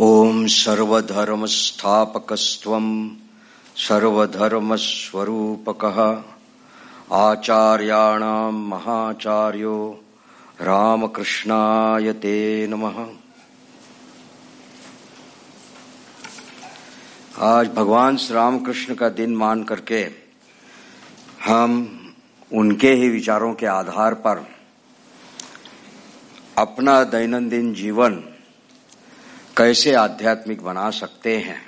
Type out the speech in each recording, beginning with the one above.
ॐ सर्वधर्मस्थापकस्त्वम् सर्वधर्मस्वरूपकः। आचार्याणाम् महाचार्यो रामकृष्णाय ते नमः। आज भगवान श्री रामकृष्ण का दिन मान करके हम उनके ही विचारों के आधार पर अपना दैनंदिन जीवन कैसे आध्यात्मिक बना सकते हैं,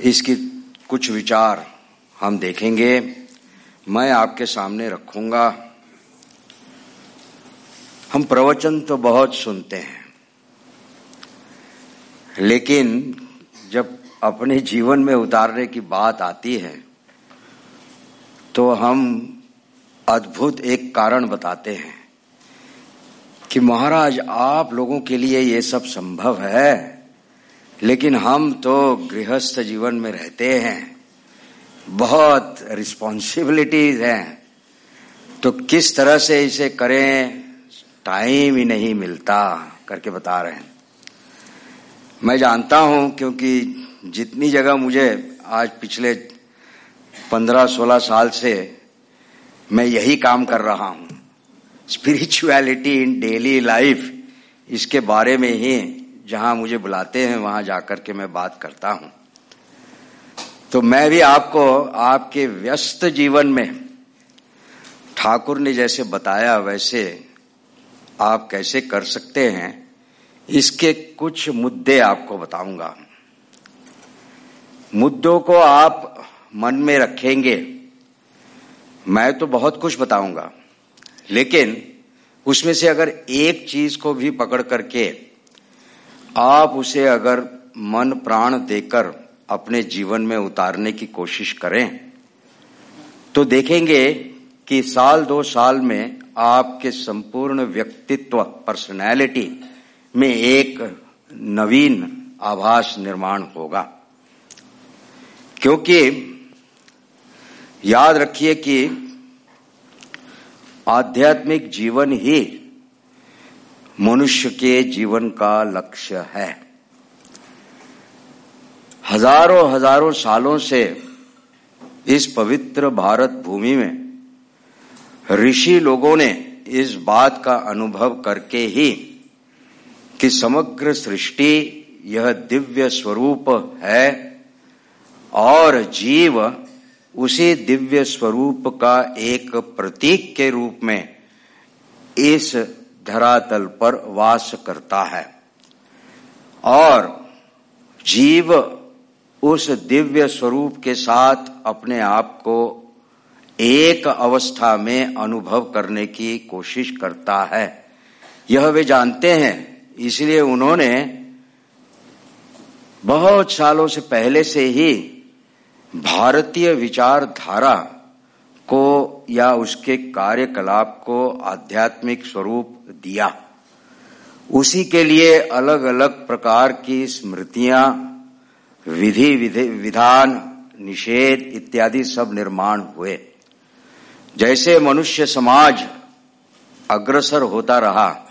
इसकी कुछ विचार हम देखेंगे। मैं आपके सामने रखूँगा। हम प्रवचन तो बहुत सुनते हैं, लेकिन जब अपने जीवन में उतारने की बात आती है तो हम अद्भुत एक कारण बताते हैं। कि महाराज, आप लोगों के लिए ये सब संभव है, लेकिन हम तो गृहस्थ जीवन में रहते हैं। बहुत रिस्पॉन्सिबिलिटीज हैं। तो किस तरह से इसे करें टाइम ही नहीं मिलता, करके बता रहे हैं। मैं जानता हूँ, क्योंकि जितनी जगह मुझे आज पिछले पंद्रह सोलह साल से मैं यही काम कर रहा हूँ स्पिरिचुअलिटी इन डेली लाइफ इसके बारे में ही जहाँ मुझे बुलाते हैं, वहाँ जाकर के मैं बात करता हूँ। तो मैं भी आपको, आपके व्यस्त जीवन में, ठाकुर ने जैसे बताया, वैसे आप कैसे कर सकते हैं, इसके कुछ मुद्दे आपको बताऊँगा। मुद्दों को आप मन में रखेंगे। मैं तो बहुत कुछ बताऊँगा। लेकिन उसमें से अगर एक चीज़ को भी पकड़ करके आप उसे अगर मन प्राण देकर अपने जीवन में उतारने की कोशिश करें तो देखेंगे कि साल दो साल में आपके संपूर्ण व्यक्तित्व पर्सनैलिटी में एक नवीन आभास निर्माण होगा। क्योंकि याद रखिए कि आध्यात्मिक जीवन ही मनुष्य के जीवन का लक्ष्य है। हज़ारों हज़ारों सालों से इस पवित्र भारत भूमि में ऋषि लोगों ने इस बात का अनुभव करके ही कि समग्र सृष्टि यह दिव्य स्वरूप है और जीव उसी दिव्य स्वरूप का एक प्रतीक के रूप में इस धरातल पर वास करता है। और जीव उस दिव्य स्वरूप के साथ अपने आप को एक अवस्था में अनुभव करने की कोशिश करता है। यह वे जानते हैं, इसलिए उन्होंने बहुत सालों से पहले से ही भारतीय विचारधारा को या उसके कार्यकलाप को आध्यात्मिक स्वरूप दिया। उसी के लिए अलग अलग प्रकार की स्मृतियाँ विधि, विधान, निषेध इत्यादि सब निर्माण हुए। जैसे मनुष्य समाज अग्रसर होता रहा,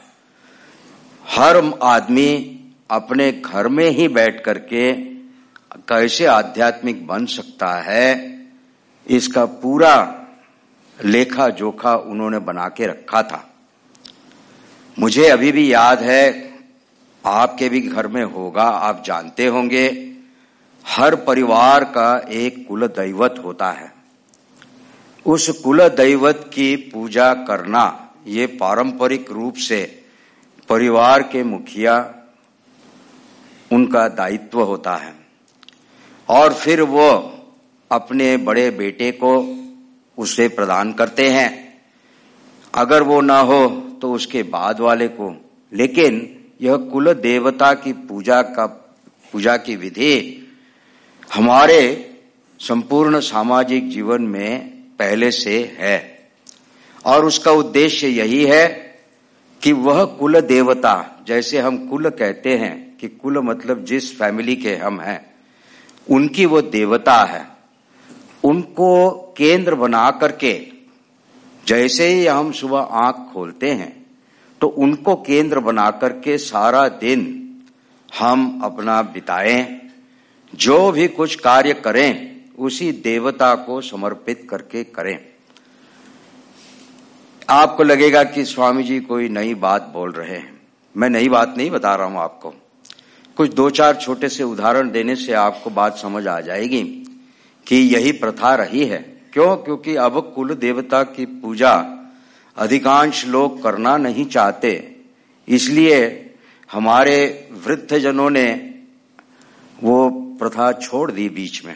हर आदमी अपने घर में ही बैठ करके कैसे आध्यात्मिक बन सकता है, इसका पूरा लेखा जोखा उन्होंने बना के रखा था। मुझे अभी भी याद है, आपके भी घर में होगा, आप जानते होंगे, हर परिवार का एक कुल दैवत होता है। उस कुल दैवत की पूजा करना, ये पारंपरिक रूप से परिवार के मुखिया, उनका दायित्व होता है। और फिर वो अपने बड़े बेटे को उसे प्रदान करते हैं। अगर वो ना हो तो उसके बाद वाले को। लेकिन यह कुल देवता की पूजा का, पूजा की विधि हमारे संपूर्ण सामाजिक जीवन में पहले से है। और उसका उद्देश्य यही है कि वह कुल देवता, जैसे हम कुल कहते हैं कि कुल मतलब जिस फैमिली के हम हैं उनकी वो देवता है। उनको केंद्र बना करके जैसे ही हम सुबह आँख खोलते हैं तो उनको केंद्र बना करके सारा दिन हम अपना बिताएँ। जो भी कुछ कार्य करें, उसी देवता को समर्पित करके करें। आपको लगेगा कि स्वामी जी कोई नई बात बोल रहे हैं। मैं नई बात नहीं बता रहा हूँ आपको। कुछ दो चार छोटे से उदाहरण देने से आपको बात समझ आ जाएगी कि यही प्रथा रही है। क्यों? क्योंकि अब कुल देवता की पूजा अधिकांश लोग करना नहीं चाहते। इसलिए हमारे वृद्ध जनों ने वो प्रथा छोड़ दी बीच में।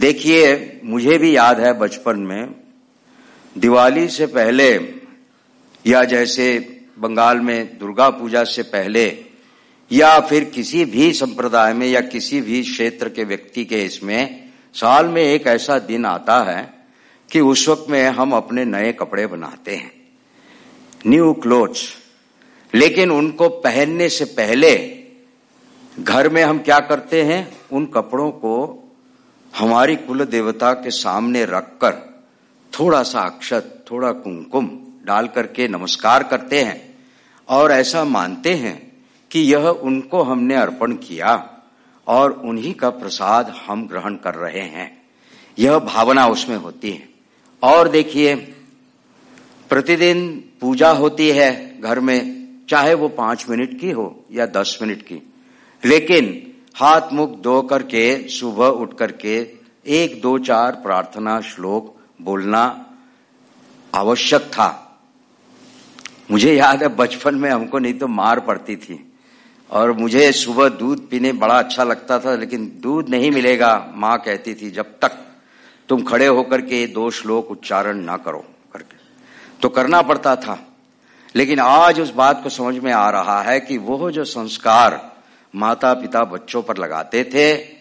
देखिए, मुझे भी याद है बचपन में दिवाली से पहले या जैसे बंगाल में दुर्गा पूजा से पहले या फिर किसी भी संप्रदाय में या किसी भी क्षेत्र के व्यक्ति के इसमें साल में एक ऐसा दिन आता है कि उस वक्त में हम अपने नए कपड़े बनाते हैं। न्यू क्लोथ्स लेकिन उनको पहनने से पहले घर में हम क्या करते हैं? उन कपड़ों को हमारी कुल देवता के सामने रखकर थोड़ा सा अक्षत, थोड़ा कुमकुम डाल करके नमस्कार करते हैं और ऐसा मानते हैं कि यह उनको हमने अर्पण किया और उन्हीं का प्रसाद हम ग्रहण कर रहे हैं। यह भावना उसमें होती है। और देखिए, प्रतिदिन पूजा होती है घर में, चाहे वो पाँच मिनट की हो या दस मिनट की। लेकिन हाथ मुख धो करके, सुबह उठ करके एक, दो, चार प्रार्थना श्लोक बोलना आवश्यक था। मुझे याद है, बचपन में हमको नहीं तो मार पड़ती थी। और मुझे सुबह दूध पीने बड़ा अच्छा लगता था लेकिन दूध नहीं मिलेगा माँ कहती थी जब तक तुम खड़े होकर के दो श्लोक उच्चारण ना करो करके। तो करना पड़ता था। लेकिन आज उस बात को समझ में आ रहा है कि वह जो संस्कार माता पिता बच्चों पर लगाते थे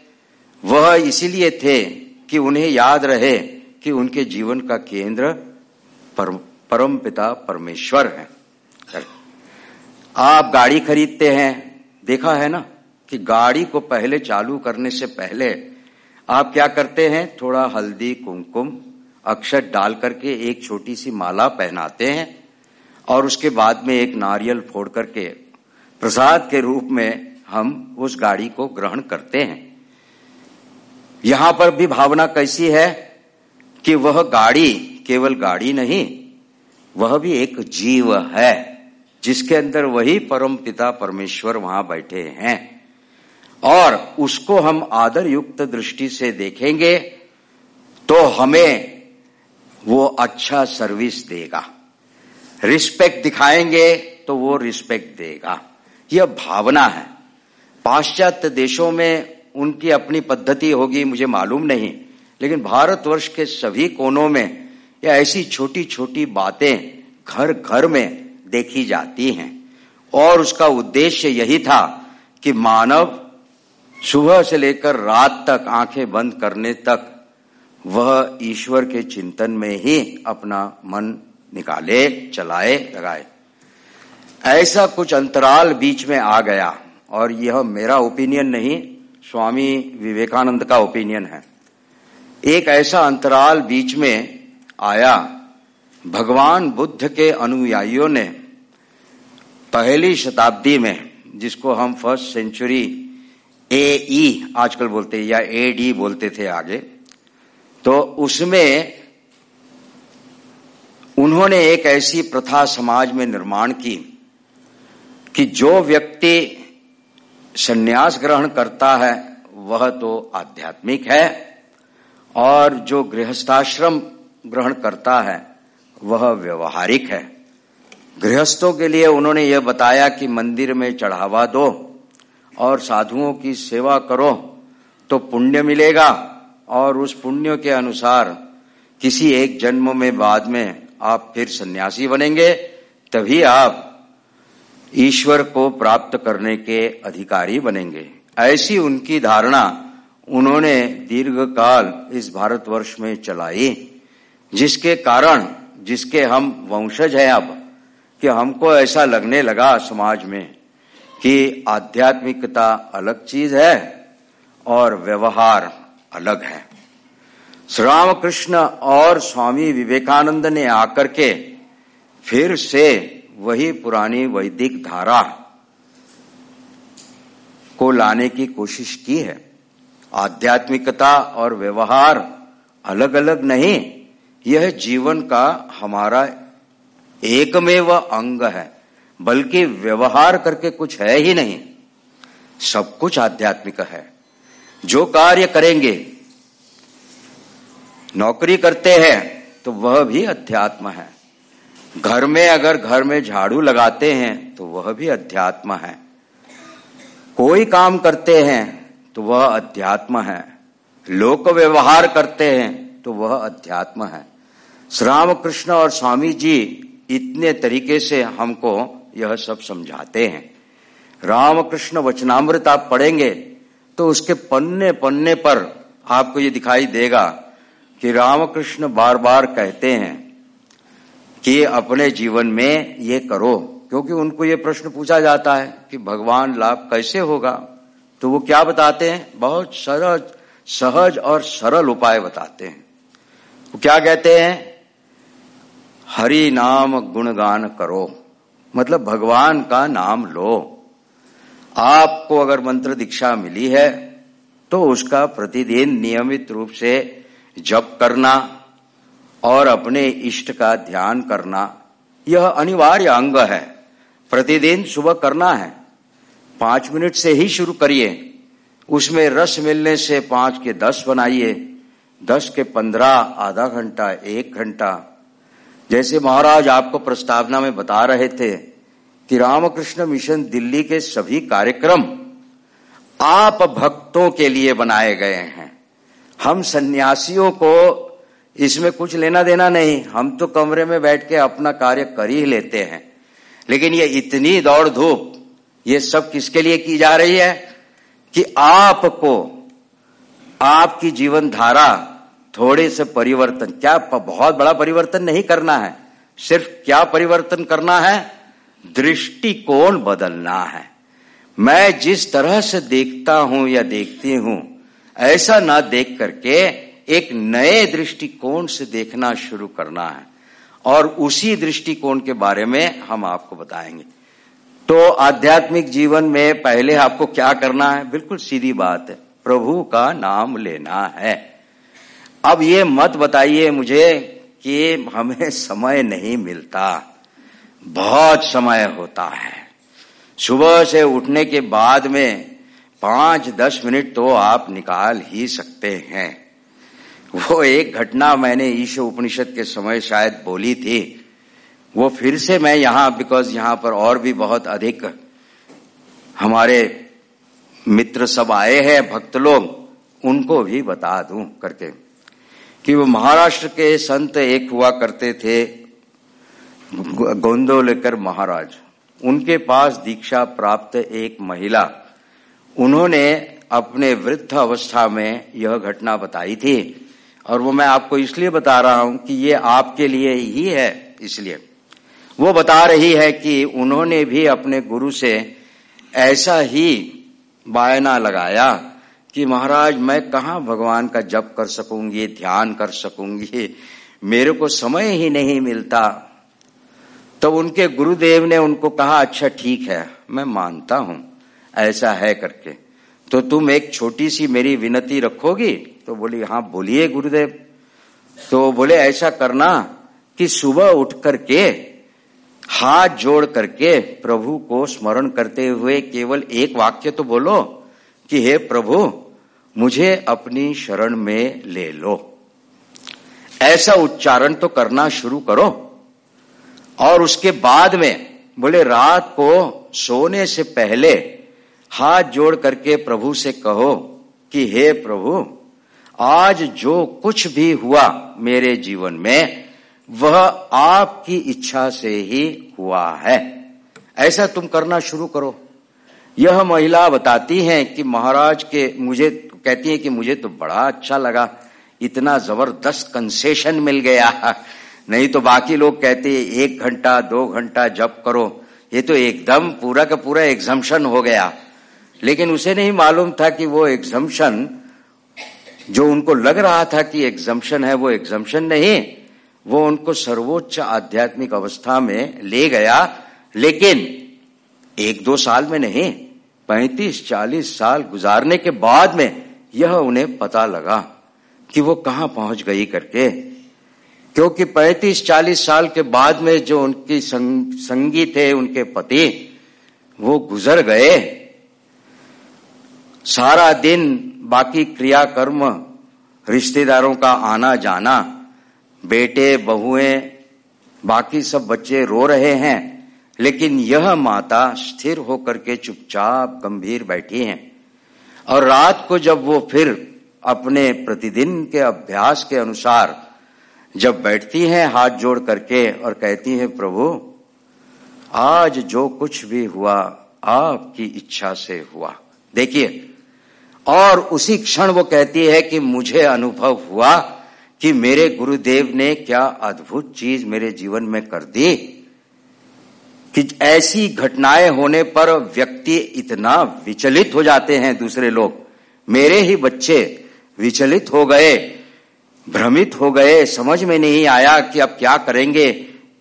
वह इसीलिए थे कि उन्हें याद रहे कि उनके जीवन का केंद्र परम, पिता परमेश्वर है। आप गाड़ी खरीदते हैं देखा है ना कि गाड़ी को पहले चालू करने से पहले आप क्या करते हैं? थोड़ा हल्दी, कुमकुम अक्षर डाल करके एक छोटी सी माला पहनाते हैं और उसके बाद में एक नारियल फोड़ करके प्रसाद के रूप में हम उस गाड़ी को ग्रहण करते हैं। यहाँ पर भी भावना कैसी है कि वह गाड़ी केवल गाड़ी नहीं, वह भी एक जीव है। जिसके अंदर वही परम पिता परमेश्वर वहाँ बैठे हैं। और उसको हम आदर युक्त दृष्टि से देखेंगे तो हमें वो अच्छा सर्विस देगा। रिस्पेक्ट दिखाएँगे तो वो रिस्पेक्ट देगा। यह भावना है। पाश्चात्य देशों में उनकी अपनी पद्धति होगी, मुझे मालूम नहीं। लेकिन भारतवर्ष के सभी कोनों में या ऐसी छोटी छोटी बातें घर घर में देखी जाती हैं। और उसका उद्देश्य यही था कि मानव सुबह से लेकर रात तक आँखें बंद करने तक वह ईश्वर के चिंतन में ही अपना मन निकाले, चलाए, लगाए। ऐसा कुछ अंतराल बीच में आ गया, और यह मेरा ओपिनियन नहीं, स्वामी विवेकानंद का ओपिनियन है। एक ऐसा अंतराल बीच में आया, भगवान बुद्ध के अनुयायियों ने पहली शताब्दी में, जिसको हम फ़र्स्ट सेंचुरी ए ई आजकल बोलते हैं, या ए डी बोलते थे आगे तो उसमें उन्होंने एक ऐसी प्रथा समाज में निर्माण की कि जो व्यक्ति संन्यास ग्रहण करता है, वह तो आध्यात्मिक है, और जो गृहस्थाश्रम ग्रहण करता है, वह व्यवहारिक है। गृहस्थों के लिए उन्होंने यह बताया कि मंदिर में चढ़ावा दो और साधुओं की सेवा करो तो पुण्य मिलेगा और उस पुण्य के अनुसार किसी एक जन्म में बाद में आप फिर सन्यासी बनेंगे, तभी आप ईश्वर को प्राप्त करने के अधिकारी बनेंगे। ऐसी उनकी धारणा उन्होंने दीर्घ काल इस भारतवर्ष में चलाई, जिसके कारण, जिसके हम वंशज हैं अब। कि हमको ऐसा लगने लगा समाज में कि आध्यात्मिकता अलग चीज़ है और व्यवहार अलग है। श्री रामकृष्ण और स्वामी विवेकानंद ने आकर के फिर से वही पुरानी वैदिक धारा को लाने की कोशिश की है। आध्यात्मिकता और व्यवहार अलग अलग नहीं, यह जीवन का हमारा एकमेव अंग है, बल्कि व्यवहार करके कुछ है ही नहीं। सब कुछ आध्यात्मिक है। जो कार्य करेंगे, नौकरी करते हैं तो वह भी अध्यात्म है। घर में अगर घर में झाड़ू लगाते हैं तो वह भी अध्यात्म है। कोई काम करते हैं तो वह अध्यात्म है। लोक व्यवहार करते हैं तो वह अध्यात्म है। श्री रामकृष्ण और स्वामी जी इतने तरीके से हमको यह सब समझाते हैं। रामकृष्ण वचनामृत आप पढ़ेंगे तो उसके पन्ने पन्ने पर आपको ये दिखाई देगा कि रामकृष्ण बार बार कहते हैं कि अपने जीवन में ये करो, क्योंकि उनको ये प्रश्न पूछा जाता है कि भगवान लाभ कैसे होगा। तो वो क्या बताते हैं? बहुत सरल, सहज और सरल उपाय बताते हैं। वो क्या कहते हैं? हरि नाम गुणगान करो। मतलब भगवान का नाम लो। आपको अगर मंत्र दीक्षा मिली है तो उसका प्रतिदिन नियमित रूप से जप करना और अपने इष्ट का ध्यान करना, यह अनिवार्य अंग है। प्रतिदिन सुबह करना है। पाँच मिनट से ही शुरू करिए। उसमें रस मिलने से पाँच के दस बनाइए। दस के पंद्रह, आधा घंटा, एक घंटा जैसे महाराज आपको प्रस्तावना में बता रहे थे कि रामकृष्ण मिशन दिल्ली के सभी कार्यक्रम आप भक्तों के लिए बनाए गए हैं। हम सन्यासियों को इसमें कुछ लेना देना नहीं, हम तो कमरे में बैठ के अपना कार्य कर ही लेते हैं। लेकिन ये इतनी दौड़ धूप, ये सब किसके लिए की जा रही है? कि आपको आपकी जीवन धारा थोड़े से परिवर्तन। क्या बहुत बड़ा परिवर्तन नहीं करना है। सिर्फ़ क्या परिवर्तन करना है? दृष्टिकोण बदलना है। मैं जिस तरह से देखता हूँ या देखती हूँ, ऐसा ना देख करके एक नए दृष्टिकोण से देखना शुरू करना है। और उसी दृष्टिकोण के बारे में हम आपको बताएँगे। तो आध्यात्मिक जीवन में पहले आपको क्या करना है? बिल्कुल सीधी बात है। प्रभु का नाम लेना है। अब ये मत बताइए मुझे कि हमें समय नहीं मिलता। बहुत समय होता है। सुबह से उठने के बाद में पाँच दस मिनट तो आप निकाल ही सकते हैं। वो एक घटना मैंने ईश उपनिषद के समय शायद बोली थी। वो फिर से मैं यहाँ बिकॉज़ यहाँ पर और भी बहुत अधिक हमारे मित्र सब आए हैं, भक्त लोग, उनको भी बता दूँ करके। कि वो महाराष्ट्र के संत एक हुआ करते थे गोंदोलेकर महाराज। उनके पास दीक्षा प्राप्त एक महिला। उन्होंने अपने वृद्ध अवस्था में यह घटना बताई थी। और वो मैं आपको इसलिए बता रहा हूँ कि ये आपके लिए ही है, इसलिए। वो बता रही है कि उन्होंने भी अपने गुरु से ऐसा ही बायना लगाया। कि महाराज, मैं कहा भगवान का जप कर सकूँगी, ध्यान कर सकूँगी? मेरे को समय ही नहीं मिलता। तो उनके गुरुदेव ने उनको कहा अच्छा ठीक है, मैं मानता हूँ, ऐसा है करके। तो तुम एक छोटी सी मेरी विनती रखोगी? तो बोली हाँ बोलिए गुरुदेव। तो बोले, ऐसा करना कि सुबह उठ करके, हाथ जोड़ करके प्रभु को स्मरण करते हुए केवल एक वाक्य तो बोलो कि, हे प्रभु मुझे अपनी शरण में ले लो। ऐसा उच्चारण तो करना शुरू करो। और उसके बाद में बोले, रात को सोने से पहले हाथ जोड़ करके प्रभु से कहो कि, हे प्रभु, आज जो कुछ भी हुआ मेरे जीवन में, वह आपकी इच्छा से ही हुआ है। ऐसा तुम करना शुरू करो। यह महिला बताती है कि महाराज के मुझे कहती है कि मुझे तो बड़ा अच्छा लगा, इतना ज़बरदस्त कंसेशन मिल गया। नहीं तो बाकी लोग कहते एक घंटा, दो घंटा जब करो, ये तो एकदम पूरा का पूरा एग्जामेशन हो गया। लेकिन उसे नहीं मालूम था कि वो एग्जामेशन जो उनको लग रहा था कि एग्जामेशन है, वो एग्जामेशन नहीं, वो उनको सर्वोच्च आध्यात्मिक अवस्था में ले गया। लेकिन एक दो साल में नहीं, पैंतीस चालीस साल गुजारने के बाद में यह उन्हें पता लगा कि वो कहाँ पहुँच गई करके। क्योंकि पैंतीस चालीस साल के बाद में जो उनकी संग, संगी थे उनके पति वो गुजर गए। सारा दिन बाकी क्रियाकर्म रिश्तेदारों का आना जाना बेटे बहुएँ बाकी सब बच्चे रो रहे हैं लेकिन यह माता स्थिर होकर के चुपचाप गंभीर बैठी हैं। और रात को जब वो फिर अपने प्रतिदिन के अभ्यास के अनुसार जब बैठती हैं, हाथ जोड़ करके और कहती हैं, प्रभु, आज जो कुछ भी हुआ, आपकी इच्छा से हुआ। देखिए, और उसी क्षण वो कहती है कि मुझे अनुभव हुआ कि मेरे गुरुदेव ने क्या अद्भुत चीज़ मेरे जीवन में कर दी। कि ऐसी घटनाएँ होने पर व्यक्ति इतना विचलित हो जाते हैं, दूसरे लोग। मेरे ही बच्चे विचलित हो गए, भ्रमित हो गए, समझ में नहीं आया कि अब क्या करेंगे।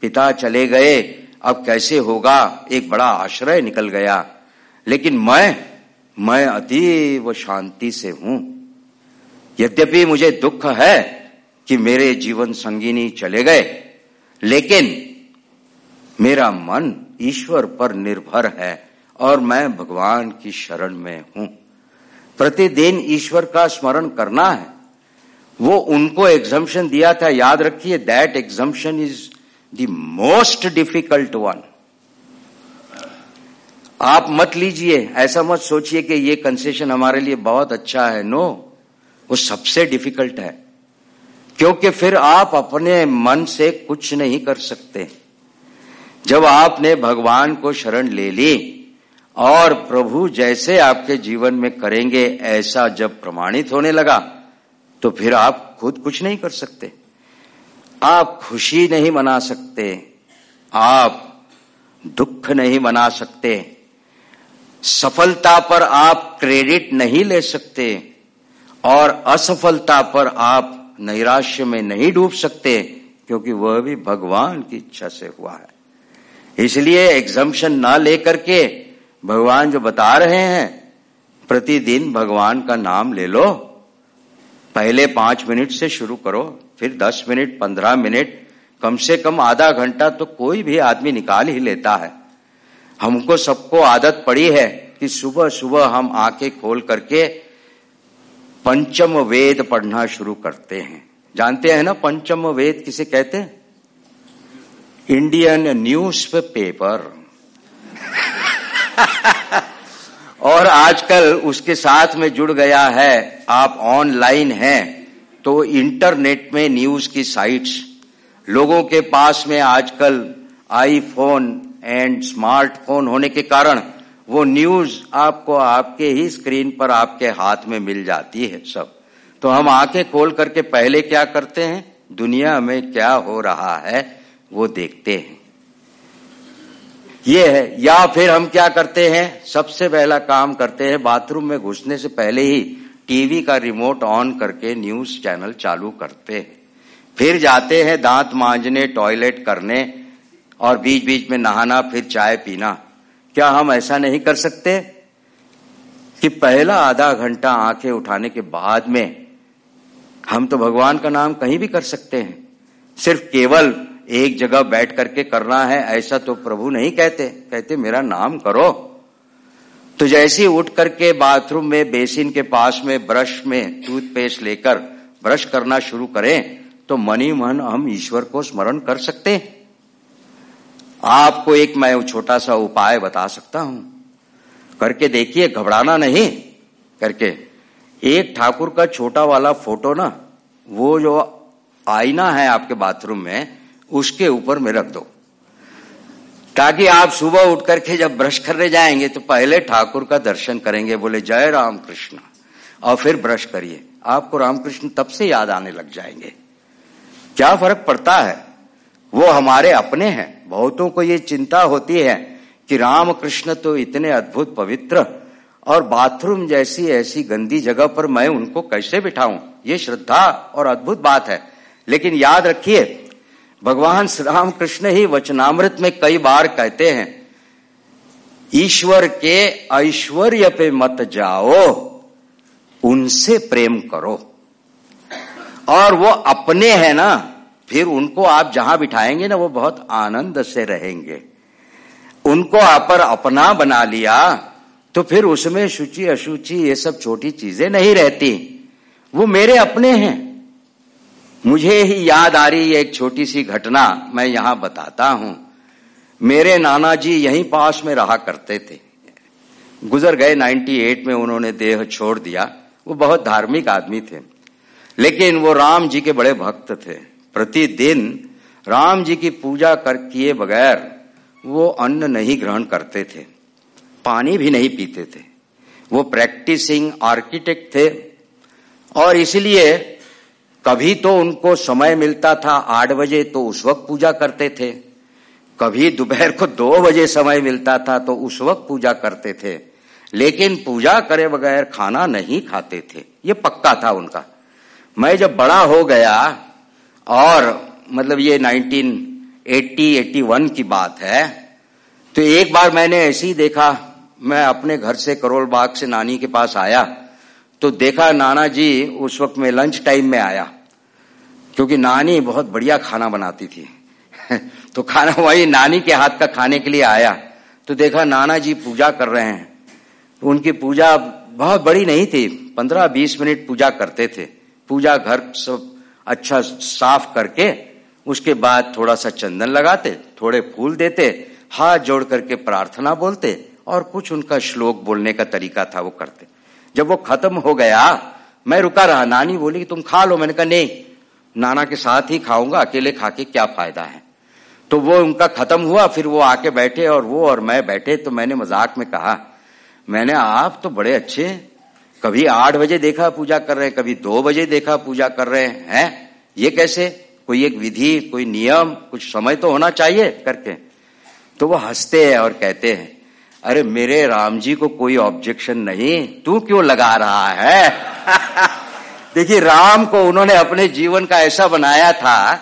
पिता चले गए, अब कैसे होगा? एक बड़ा आश्रय निकल गया। लेकिन मैं मैं अतीव शांति से हूँ। यद्यपि मुझे दुख है कि मेरे जीवन संगिनी चले गए, लेकिन मेरा मन ईश्वर पर निर्भर है और मैं भगवान की शरण में हूँ। प्रतिदिन ईश्वर का स्मरण करना है। वो उनको एग्जामेशन दिया था, याद रखिए that examination is the most difficult one आप मत लीजिए, ऐसा मत सोचिए कि ये कंसेशन हमारे लिए बहुत अच्छा है। नो वो सबसे डिफ़िकल्ट है। क्योंकि फिर आप अपने मन से कुछ नहीं कर सकते। जब आपने भगवान को शरण ले ली और प्रभु जैसे आपके जीवन में करेंगे ऐसा जब प्रमाणित होने लगा तो फिर आप खुद कुछ नहीं कर सकते। आप खुशी नहीं मना सकते, आप दुख नहीं मना सकते, सफलता पर आप क्रेडिट नहीं ले सकते और असफलता पर आप नैराश्य में नहीं डूब सकते, क्योंकि वह भी भगवान की इच्छा से हुआ है। इसलिए एग्जामेशन ना लेकर के भगवान जो बता रहे हैं, प्रतिदिन भगवान का नाम ले लो। पहले पाँच मिनट से शुरू करो, फिर दस मिनट, पंद्रह मिनट, कम से कम आधा घंटा तो कोई भी आदमी निकाल ही लेता है। हमको सबको आदत पड़ी है कि सुबह सुबह हम आँखें खोल करके पंचम वेद पढ़ना शुरू करते हैं। जानते हैं ना पंचम वेद किसे कहते हैं? इंडियन न्यूज़ पेपर और आजकल उसके साथ में जुड़ गया है, आप ऑनलाइन हैं तो इंटरनेट में न्यूज़ की साइट्स लोगों के पास में आजकल आईफोन एंड स्मार्टफ़ोन होने के कारण वो न्यूज़ आपको आपके ही स्क्रीन पर आपके हाथ में मिल जाती है सब। तो हम आँखें खोल करके पहले क्या करते हैं? दुनिया में क्या हो रहा है? वो देखते हैं। ये है, या फिर हम क्या करते हैं? सबसे पहला काम करते हैं, बाथरूम में घुसने से पहले ही टीवी का रिमोट ऑन करके न्यूज़ चैनल चालू करते हैं। फिर जाते हैं दांत मांजने, टॉयलेट करने और बीच बीच में नहाना, फिर चाय पीना। क्या हम ऐसा नहीं कर सकते? कि पहला आधा घंटा आँखें उठाने के बाद में हम तो भगवान का नाम कहीं भी कर सकते हैं। सिर्फ़ केवल एक जगह बैठ करके करना है, ऐसा तो प्रभु नहीं कहते। कहते, मेरा नाम करो। तो जैसे ही उठ करके बाथरूम में, बेसिन के पास में, ब्रश में, टूथपेस्ट लेकर ब्रश करना शुरू करें तो मनी मन हम ईश्वर को स्मरण कर सकते आपको एक मैं छोटा सा उपाय बता सकता हूँ। करके देखिए, घबराना नहीं। करके एक ठाकुर का छोटा वाला फ़ोटो ना, वो जो आईना है आपके बाथरूम में उसके ऊपर में रख दो। ताकि आप सुबह उठ करके जब ब्रश करने जाएँगे तो पहले ठाकुर का दर्शन करेंगे, बोले, जय राम कृष्ण और फिर ब्रश करिए। आपको रामकृष्ण तब से याद आने लग जाएँगे। क्या फ़र्क पड़ता है? वो हमारे अपने हैं। बहुतों को ये चिंता होती है कि राम कृष्ण तो इतने अद्भुत पवित्र और बाथरूम जैसी ऐसी गंदी जगह पर मैं उनको कैसे बिठाऊं? ये श्रद्धा और अद्भुत बात है। लेकिन याद रखिए भगवान श्री राम कृष्ण ही वचनामृत में कई बार कहते हैं, ईश्वर के ऐश्वर्य पे मत जाओ, उनसे प्रेम करो। और वो अपने हैं ना, फिर उनको आप जहाँ बिठाएँगे ना, वो बहुत आनंद से रहेंगे। उनको आप पर अपना बना लिया तो फिर उसमें शुचि अशुचि ये सब छोटी चीज़ें नहीं रहती। वो मेरे अपने हैं। मुझे ही याद आ रही एक छोटी सी घटना मैं यहाँ बताता हूँ। मेरे नाना जी यहीं पास में रहा करते थे। गुजर गए 98 में उन्होंने देह छोड़ दिया। वो बहुत धार्मिक आदमी थे। लेकिन वो राम जी के बड़े भक्त थे। प्रतिदिन राम जी की पूजा कर किए बगैर वो अन्न नहीं ग्रहण करते थे। पानी भी नहीं पीते थे। वो प्रैक्टिसिंग आर्किटेक्ट थे। और इसलिए कभी तो उनको समय मिलता था आठ बजे तो उस वक्त पूजा करते थे। कभी दोपहर को दो बजे समय मिलता था तो उस वक्त पूजा करते थे। लेकिन पूजा करे बगैर खाना नहीं खाते थे। ये पक्का था उनका। मैं जब बड़ा हो गया, और मतलब ये 1980 81 की बात है तो एक बार मैंने ऐसे ही देखा, मैं अपने घर से करोल बाग से नानी के पास आया। तो देखा नाना जी उस वक्त में लंच टाइम में आया, क्योंकि नानी बहुत बढ़िया खाना बनाती थी। तो खाना वही नानी के हाथ का खाने के लिए आया। तो देखा नाना जी पूजा कर रहे हैं। तो उनकी पूजा बहुत बड़ी नहीं थी, पंद्रह बीस मिनट पूजा करते थे। पूजा घर सब अच्छा साफ़ करके, उसके बाद थोड़ा सा चंदन लगाते, थोड़े फूल देते, हाथ जोड़ करके प्रार्थना बोलते और कुछ उनका श्लोक बोलने का तरीका था वो करते। जब वो खत्म हो गया, मैं रुका रहा, नानी बोली कि तुम खा लो. मैंने कहा, नहीं, नाना के साथ ही खाऊँगा, अकेले खा के क्या फ़ायदा है? तो वो उनका खत्म हुआ, फिर वो आके बैठे, और वो और मैं बैठे तो मैंने मज़ाक में कहा, मैंने, आप तो बड़े अच्छे, कभी आठ बजे देखा पूजा कर रहे हैं, कभी दो बजे देखा पूजा कर रहे हैं, ये कैसे? कोई एक विधि, कोई नियम, कुछ समय तो होना चाहिए करके? तो वो हँसते हैं और कहते हैं अरे मेरे राम जी को कोई ऑब्जेक्शन नहीं। तू क्यों लगा रहा है? देखिए, राम को उन्होंने अपने जीवन का ऐसा बनाया था।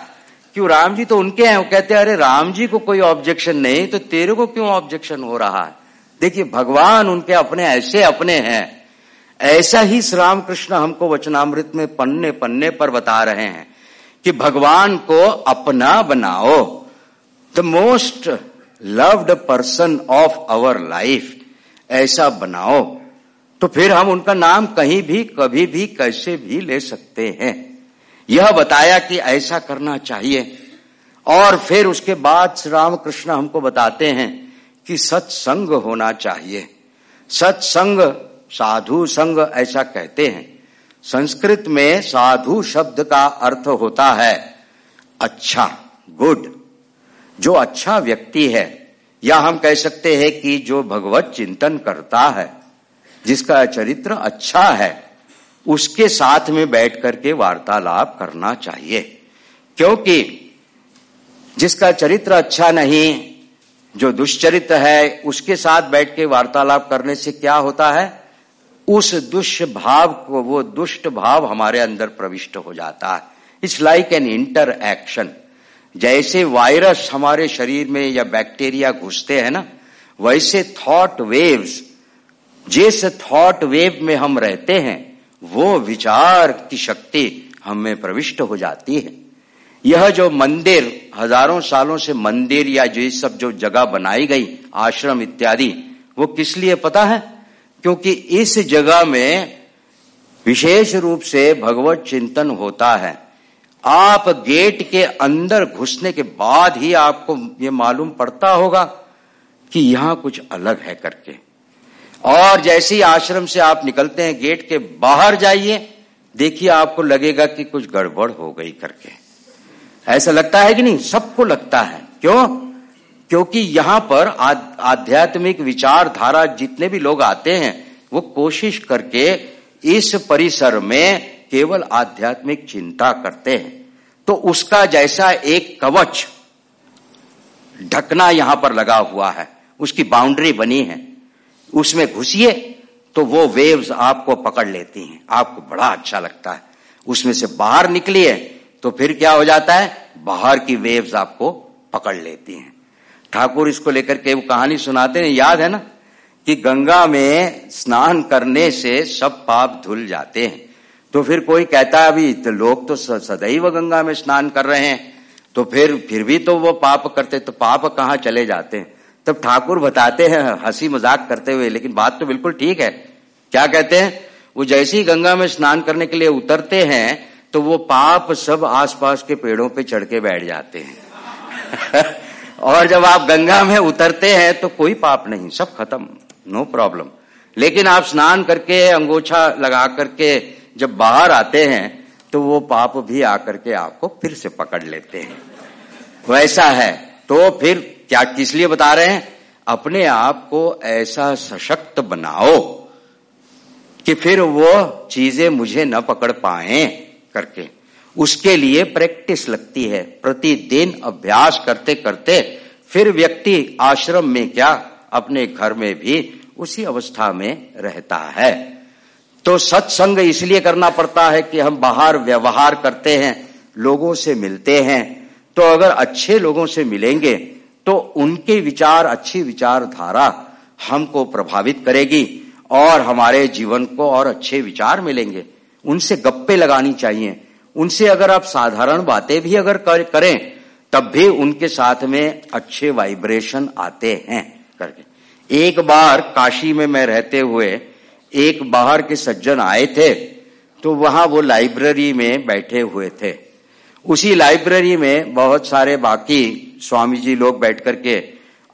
कि राम जी तो उनके हैं, वो कहते हैं, अरे राम जी को कोई ऑब्जेक्शन नहीं तो तेरे को क्यों ऑब्जेक्शन हो रहा है? देखिए, भगवान उनके अपने, ऐसे अपने हैं। ऐसा ही श्री राम कृष्ण हमको वचनामृत में पन्ने पन्ने पर बता रहे हैं कि भगवान को अपना बनाओ। The most loved person of our life ऐसा बनाओ तो फिर हम उनका नाम कहीं भी, कभी भी, कैसे भी ले सकते हैं। यह बताया कि ऐसा करना चाहिए। और फिर उसके बाद श्री रामकृष्ण हमको बताते हैं कि सत्संग होना चाहिए। सत्संग, साधु संग ऐसा कहते हैं। संस्कृत में साधु शब्द का अर्थ होता है अच्छा गुड। जो अच्छा व्यक्ति है, या हम कह सकते हैं कि जो भगवत चिंतन करता है, जिसका चरित्र अच्छा है, उसके साथ में बैठ करके वार्तालाप करना चाहिए। क्योंकि जिसका चरित्र अच्छा नहीं, जो दुष्चरित्र है, उसके साथ बैठ के वार्तालाप करने से क्या होता है? उस दुष्ट भाव को, वो दुष्ट भाव हमारे अंदर प्रविष्ट हो जाता है। It's like an interaction जैसे वायरस हमारे शरीर में या बैक्टीरिया घुसते हैं ना, वैसे थॉट वेव्स जिस थॉट वेव में हम रहते हैं, वो विचार की शक्ति हमें प्रविष्ट हो जाती है। यह जो मंदिर, हज़ारों सालों से मंदिर या जो सब जो जगह बनाई गई, आश्रम इत्यादि, वो किस लिए पता है? क्योंकि इस जगह में विशेष रूप से भगवत चिंतन होता है। आप गेट के अंदर घुसने के बाद ही आपको ये मालूम पड़ता होगा कि यहाँ कुछ अलग है करके। और जैसे ही आश्रम से आप निकलते हैं, गेट के बाहर जाइए, देखिए आपको लगेगा कि कुछ गड़बड़ हो गई करके। ऐसा लगता है कि नहीं? सबको लगता है। क्यों? क्योंकि यहाँ पर आध्यात्मिक विचारधारा जितने भी लोग आते हैं, वो कोशिश करके इस परिसर में केवल आध्यात्मिक चिंता करते हैं तो उसका जैसा एक कवच ढकना यहाँ पर लगा हुआ है, उसकी बाउंड्री बनी है, उसमें घुसिए तो वो वेव्स आपको पकड़ लेती हैं, आपको बड़ा अच्छा लगता है। उसमें से बाहर निकलिए तो फिर क्या हो जाता है, बाहर की वेव्स आपको पकड़ लेती हैं। ठाकुर इसको लेकर के वो कहानी सुनाते हैं, याद है ना, कि गंगा में स्नान करने से सब पाप धुल जाते हैं। तो फिर कोई कहता है, अभी तो लोग तो सदैव गंगा में स्नान कर रहे हैं। तो फिर फिर भी तो वो पाप करते तो पाप कहाँ चले जाते हैं? तब ठाकुर बताते हैं, हँसी मज़ाक करते हुए, लेकिन बात तो बिल्कुल ठीक है। क्या कहते हैं? वो जैसे ही गंगा में स्नान करने के लिए उतरते हैं तो वो पाप सब आसपास के पेड़ों पे चढ़ के बैठ जाते हैं। और जब आप गंगा में उतरते हैं तो कोई पाप नहीं, सब खत्म, नो प्रॉब्लम। लेकिन आप स्नान करके, अंगोछा लगा करके जब बाहर आते हैं तो वो पाप भी आकर के आपको फिर से पकड़ लेते हैं। वैसा है। तो फिर क्या किस लिए बता रहे हैं? अपने आप को ऐसा सशक्त बनाओ कि फिर वो चीज़ें मुझे न पकड़ पाए करके। उसके लिए प्रैक्टिस लगती है। प्रतिदिन अभ्यास करते करते फिर व्यक्ति आश्रम में क्या अपने घर में भी उसी अवस्था में रहता है। तो सत्संग इसलिए करना पड़ता है कि हम बाहर व्यवहार करते हैं लोगों से मिलते हैं। तो अगर अच्छे लोगों से मिलेंगे तो उनके विचार अच्छी विचारधारा हमको प्रभावित करेगी और हमारे जीवन को और अच्छे विचार मिलेंगे। उनसे गप्पे लगानी चाहिए। उनसे अगर आप साधारण बातें भी अगर कर, करें तब भी उनके साथ में अच्छे वाइब्रेशन आते हैं करके। एक बार काशी में मैं रहते हुए एक बाहर के सज्जन आए थे तो वहाँ वो लाइब्रेरी में बैठे हुए थे। उसी लाइब्रेरी में बहुत सारे बाकी स्वामी जी लोग बैठ करके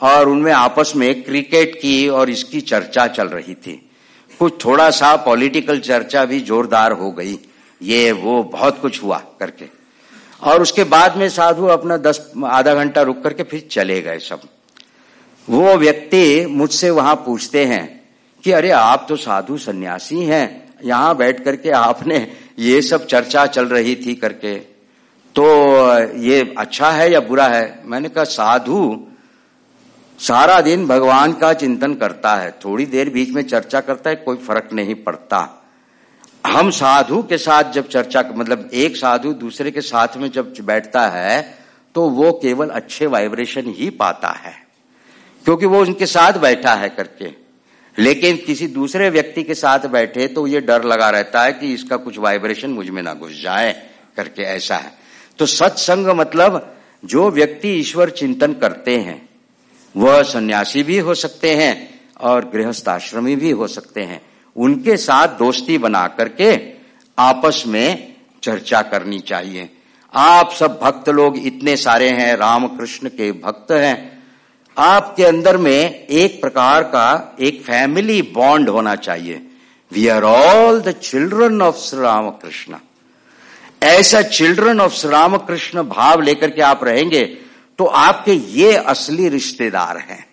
और उनमें आपस में क्रिकेट की और इसकी चर्चा चल रही थी। कुछ थोड़ा सा पॉलिटिकल चर्चा भी जोरदार हो गई। ये, वो बहुत कुछ हुआ करके। और उसके बाद में साधु अपना दस, आधा घंटा रुक करके फिर चले गए सब। वो व्यक्ति मुझसे वहाँ पूछते हैं कि अरे आप तो साधु सन्यासी हैं, यहाँ बैठ करके आपने ये सब चर्चा चल रही थी करके। तो ये अच्छा है या बुरा है? मैंने कहा, साधु सारा दिन भगवान का चिंतन करता है, थोड़ी देर बीच में चर्चा करता है, कोई फ़र्क नहीं पड़ता। हम साधु के साथ जब चर्चा मतलब एक साधु दूसरे के साथ में जब बैठता है तो वो केवल अच्छे वाइब्रेशन ही पाता है, क्योंकि वो उनके साथ बैठा है करके। लेकिन किसी दूसरे व्यक्ति के साथ बैठे तो ये डर लगा रहता है कि इसका कुछ वाइब्रेशन मुझमें ना घुस जाए, करके ऐसा है। तो सत्संग मतलब जो व्यक्ति ईश्वर चिंतन करते हैं, वह सन्यासी भी हो सकते हैं और गृहस्थाश्रमी भी हो सकते हैं। उनके साथ दोस्ती बना करके आपस में चर्चा करनी चाहिए। आप सब भक्त लोग इतने सारे हैं, रामकृष्ण के भक्त हैं आपके अंदर में एक प्रकार का एक फैमिली बॉन्ड होना चाहिए। We are all the children of Shri Ramakrishna ऐसा चिल्ड्रन ऑफ़ श्री रामकृष्ण भाव लेकर के आप रहेंगे तो आपके ये असली रिश्तेदार हैं।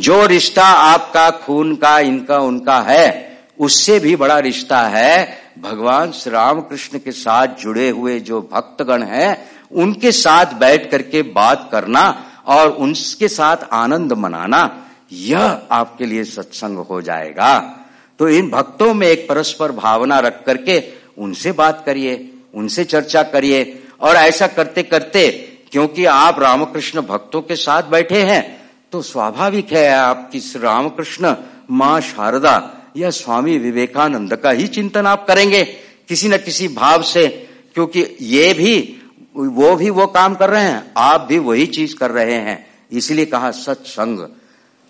जो रिश्ता आपका, खून का, इनका, उनका है, उससे भी बड़ा रिश्ता है भगवान श्री रामकृष्ण के साथ जुड़े हुए जो भक्तगण हैं, उनके साथ बैठ करके बात करना और उनके साथ आनंद मनाना यह आपके लिए सत्संग हो जाएगा। तो इन भक्तों में एक परस्पर भावना रख करके उनसे बात करिए, उनसे चर्चा करिए और ऐसा करते करते, क्योंकि आप रामकृष्ण भक्तों के साथ बैठे हैं तो स्वाभाविक है आपकी रामकृष्ण, माँ शारदा या स्वामी विवेकानंद का ही चिंतन आप करेंगे, किसी न किसी भाव से, क्योंकि ये भी वो भी वो काम कर रहे हैं, आप भी वही चीज़ कर रहे हैं। इसलिए कहा सत्संग।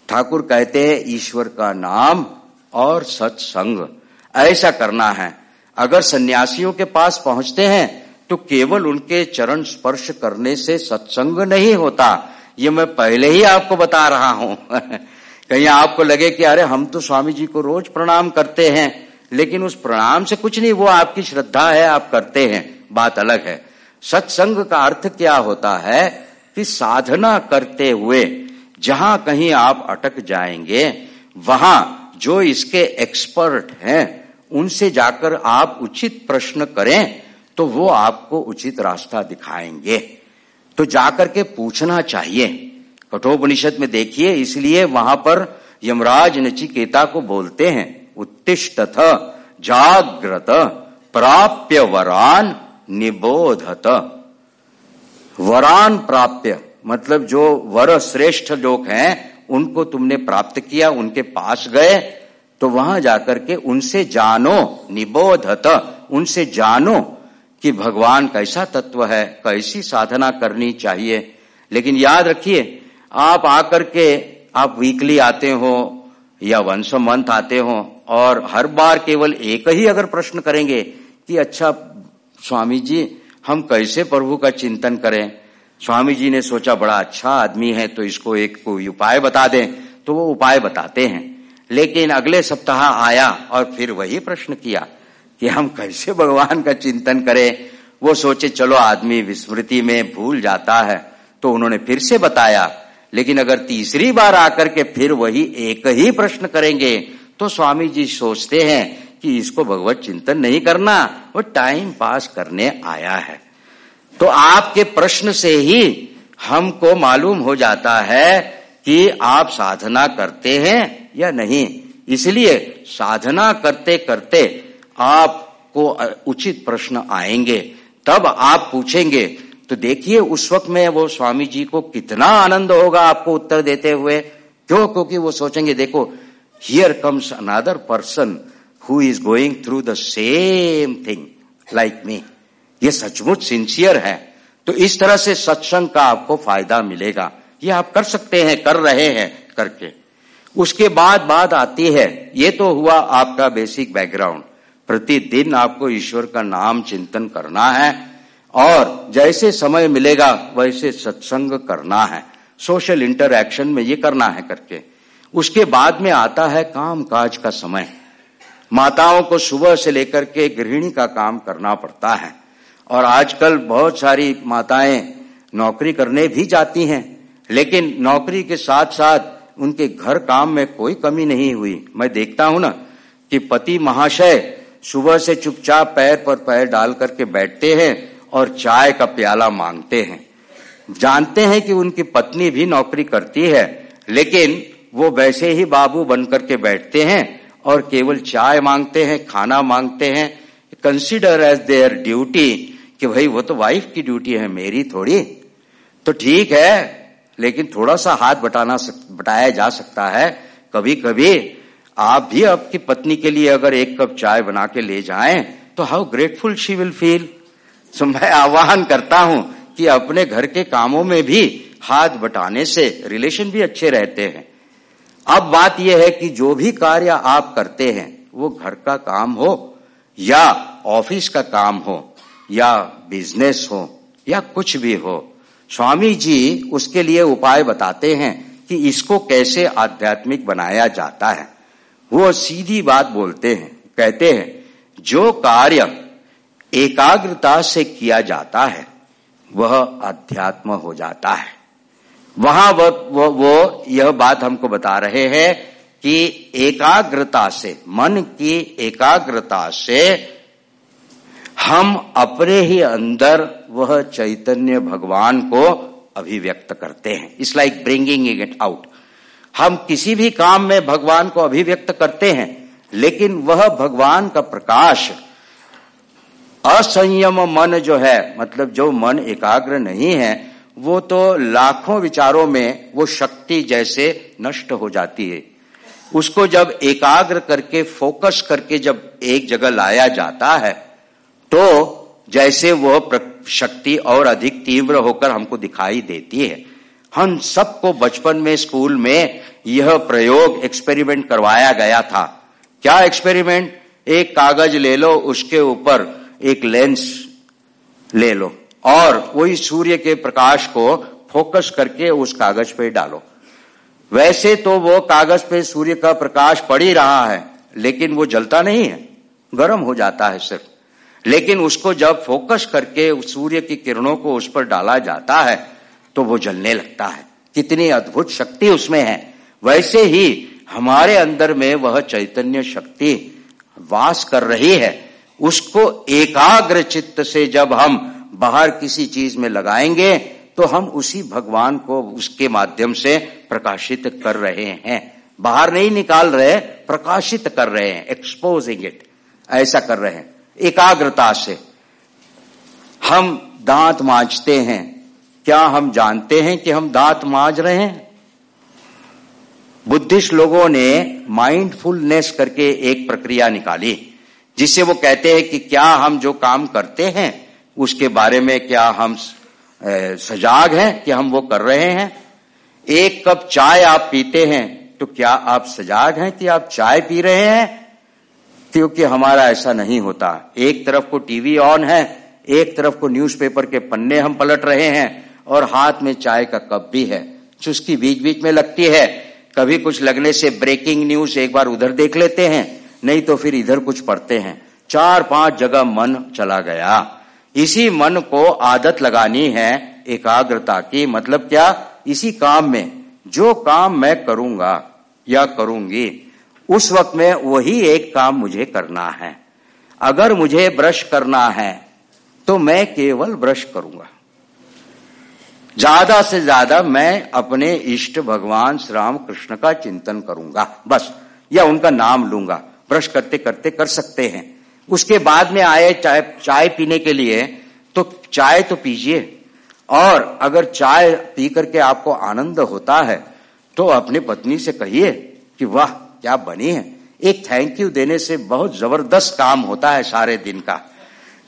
ठाकुर कहते हैं, ईश्वर का नाम और सत्संग। ऐसा करना है। अगर सन्यासियों के पास पहुँचते हैं तो केवल उनके चरण स्पर्श करने से सत्संग नहीं होता। ये मैं पहले ही आपको बता रहा हूँ। कहीं आपको लगे कि, अरे, हम तो स्वामी जी को रोज प्रणाम करते हैं। लेकिन उस प्रणाम से कुछ नहीं, वो आपकी श्रद्धा है, आप करते हैं। बात अलग है। सत्संग का अर्थ क्या होता है कि साधना करते हुए जहाँ कहीं आप अटक जाएँगे, वहाँ जो इसके एक्सपर्ट हैं, उनसे जाकर आप उचित प्रश्न करें तो वो आपको उचित रास्ता दिखाएँगे। तो जाकर के पूछना चाहिए। कठोपनिषद में देखिए, इसलिए वहाँ पर यमराज नचिकेता को बोलते हैं, उत्तिष्ठत, जाग्रत प्राप्य वरान निबोधत। वरान प्राप्य मतलब जो वर श्रेष्ठ लोग हैं, उनको तुमने प्राप्त किया, उनके पास गए तो वहाँ जाकर के उनसे जानो, निबोधत, उनसे जानो कि भगवान कैसा तत्व है, कैसी साधना करनी चाहिए। लेकिन याद रखिए, आप आकर के, आप वीकली आते हो, या वंस मंथ आते हो, और हर बार केवल एक ही अगर प्रश्न करेंगे कि अच्छा स्वामी जी, हम कैसे प्रभु का चिंतन करें? स्वामी जी ने सोचा, बड़ा अच्छा आदमी है तो इसको एक कोई उपाय बता दें। तो वो उपाय बताते हैं। लेकिन अगले सप्ताह आया और फिर वही प्रश्न किया कि हम कैसे भगवान का चिंतन करें? वो सोचे, चलो, आदमी विस्मृति में भूल जाता है। तो उन्होंने फिर से बताया, लेकिन अगर तीसरी बार आकर के फिर वही एक ही प्रश्न करेंगे तो स्वामी जी सोचते हैं कि इसको भगवत चिंतन नहीं करना, वो टाइम पास करने आया है। तो आपके प्रश्न से ही हमको मालूम हो जाता है कि आप साधना करते हैं या नहीं। इसलिए साधना करते करते आपको उचित प्रश्न आएँगे। तब आप पूछेंगे तो देखिए, उस वक्त में वो स्वामी जी को कितना आनंद होगा आपको उत्तर देते हुए? क्यों? क्योंकि वो सोचेंगे, देखो here comes another person who is going through the same thing like me ये सचमुच सिंसियर है। तो इस तरह से सत्संग का आपको फ़ायदा मिलेगा। ये आप कर सकते हैं, कर रहे हैं करके। उसके बाद बात आती है। ये तो हुआ आपका बेसिक बैकग्राउंड प्रतिदिन आपको ईश्वर का नाम चिंतन करना है और जैसे समय मिलेगा, वैसे सत्संग करना है। सोशल इंटरएक्शन में ये करना है करके। उसके बाद में आता है काम काज का समय। माताओं को सुबह से लेकर के गृहिणी का काम करना पड़ता है। और आजकल बहुत सारी माताएँ नौकरी करने भी जाती हैं, लेकिन नौकरी के साथ साथ उनके घर काम में कोई कमी नहीं हुई। मैं देखता हूँ ना कि पति महाशय सुबह से चुपचाप पैर पर पैर डाल करके बैठते हैं और चाय का प्याला मांगते हैं। जानते हैं कि उनकी पत्नी भी नौकरी करती है, लेकिन वो वैसे ही बाबू बन करके बैठते हैं और केवल चाय मांगते हैं, खाना मांगते हैं कंसिडर एज देयर ड्यूटी कि भाई वो तो वाइफ की ड्यूटी है, मेरी थोड़ी। तो ठीक है, लेकिन थोड़ा सा हाथ बटाना बटाया जा सकता है। कभी कभी आप भी आपकी पत्नी के लिए अगर एक कप चाय बना के ले जाएँ तो how grateful she will feel so मैं आह्वान करता हूँ कि अपने घर के कामों में भी हाथ बटाने से रिलेशन भी अच्छे रहते हैं। अब बात यह है कि जो भी कार्य आप करते हैं, वो घर का काम हो, या ऑफ़िस का काम हो, या बिज़नेस हो, या कुछ भी हो, स्वामी जी उसके लिए उपाय बताते हैं कि इसको कैसे आध्यात्मिक बनाया जाता है। वो सीधी बात बोलते हैं, कहते हैं, जो कार्य एकाग्रता से किया जाता है, वह अध्यात्म हो जाता है। वहाँ वो, वो, वो यह बात हमको बता रहे हैं कि एकाग्रता से मन की एकाग्रता से हम अपने ही अंदर वह चैतन्य भगवान को अभिव्यक्त करते हैं। It's like bringing it out हम किसी भी काम में भगवान को अभिव्यक्त करते हैं लेकिन वह भगवान का प्रकाश असंयम मन जो है मतलब जो मन एकाग्र नहीं है वो तो लाखों विचारों में वो शक्ति जैसे नष्ट हो जाती है। उसको जब एकाग्र करके, फोकस करके जब एक जगह लाया जाता है तो जैसे वह शक्ति और अधिक तीव्र होकर हमको दिखाई देती है। हम सबको बचपन में, स्कूल में यह प्रयोग एक्सपेरिमेंट करवाया गया था। क्या एक्सपेरिमेंट? एक कागज़ ले लो, उसके ऊपर एक लेंस ले लो। और वही सूर्य के प्रकाश को फोकस करके उस कागज़ पे डालो। वैसे तो वो कागज़ पे सूर्य का प्रकाश पड़ ही रहा है, लेकिन वो जलता नहीं है। गर्म हो जाता है सिर्फ़। लेकिन उसको जब फोकस करके सूर्य की किरणों को उस पर डाला जाता है तो वो जलने लगता है। कितनी अद्भुत शक्ति उसमें है। वैसे ही हमारे अंदर में वह चैतन्य शक्ति वास कर रही है। उसको एकाग्र चित्त से जब हम बाहर किसी चीज़ में लगाएँगे तो हम उसी भगवान को उसके माध्यम से प्रकाशित कर रहे हैं। बाहर नहीं निकाल रहे, प्रकाशित कर रहे हैं एक्सपोजिंग इट ऐसा कर रहे हैं। एकाग्रता से। हम दांत मांजते हैं। क्या हम जानते हैं कि हम दांत मांज रहे हैं? बुद्धिस्ट लोगों ने माइंडफुलनेस करके एक प्रक्रिया निकाली, जिससे वो कहते हैं कि क्या हम जो काम करते हैं उसके बारे में क्या हम सजाग हैं, कि हम वो कर रहे हैं? एक कप चाय आप पीते हैं तो क्या आप सजाग हैं कि आप चाय पी रहे हैं? क्योंकि हमारा ऐसा नहीं होता। एक तरफ़ को टीवी ऑन है, एक तरफ़ को न्यूज़पेपर के पन्ने हम पलट रहे हैं, और हाथ में चाय का कप भी है। चुस्की बीच बीच में लगती है। कभी कुछ लगने से ब्रेकिंग न्यूज़ एक बार उधर देख लेते हैं, नहीं तो फिर इधर कुछ पढ़ते हैं। चार पाँच जगह मन चला गया। इसी मन को आदत लगानी है एकाग्रता की। मतलब क्या? इसी काम में। जो काम मैं करूँगा या करूँगी, उस वक्त में वही एक काम मुझे करना है। अगर मुझे ब्रश करना है तो मैं केवल ब्रश करूँगा। ज़्यादा से ज़्यादा मैं अपने इष्ट भगवान श्री राम कृष्ण का चिंतन करूँगा। बस, या उनका नाम लूँगा। ब्रश करते करते कर सकते हैं। उसके बाद में आए चाय चाय पीने के लिए तो चाय तो पीजिए। और अगर चाय पी करके आपको आनंद होता है तो अपनी पत्नी से कहिए कि, वाह, क्या बनी है? एक थैंक यू देने से बहुत ज़बरदस्त काम होता है सारे दिन का।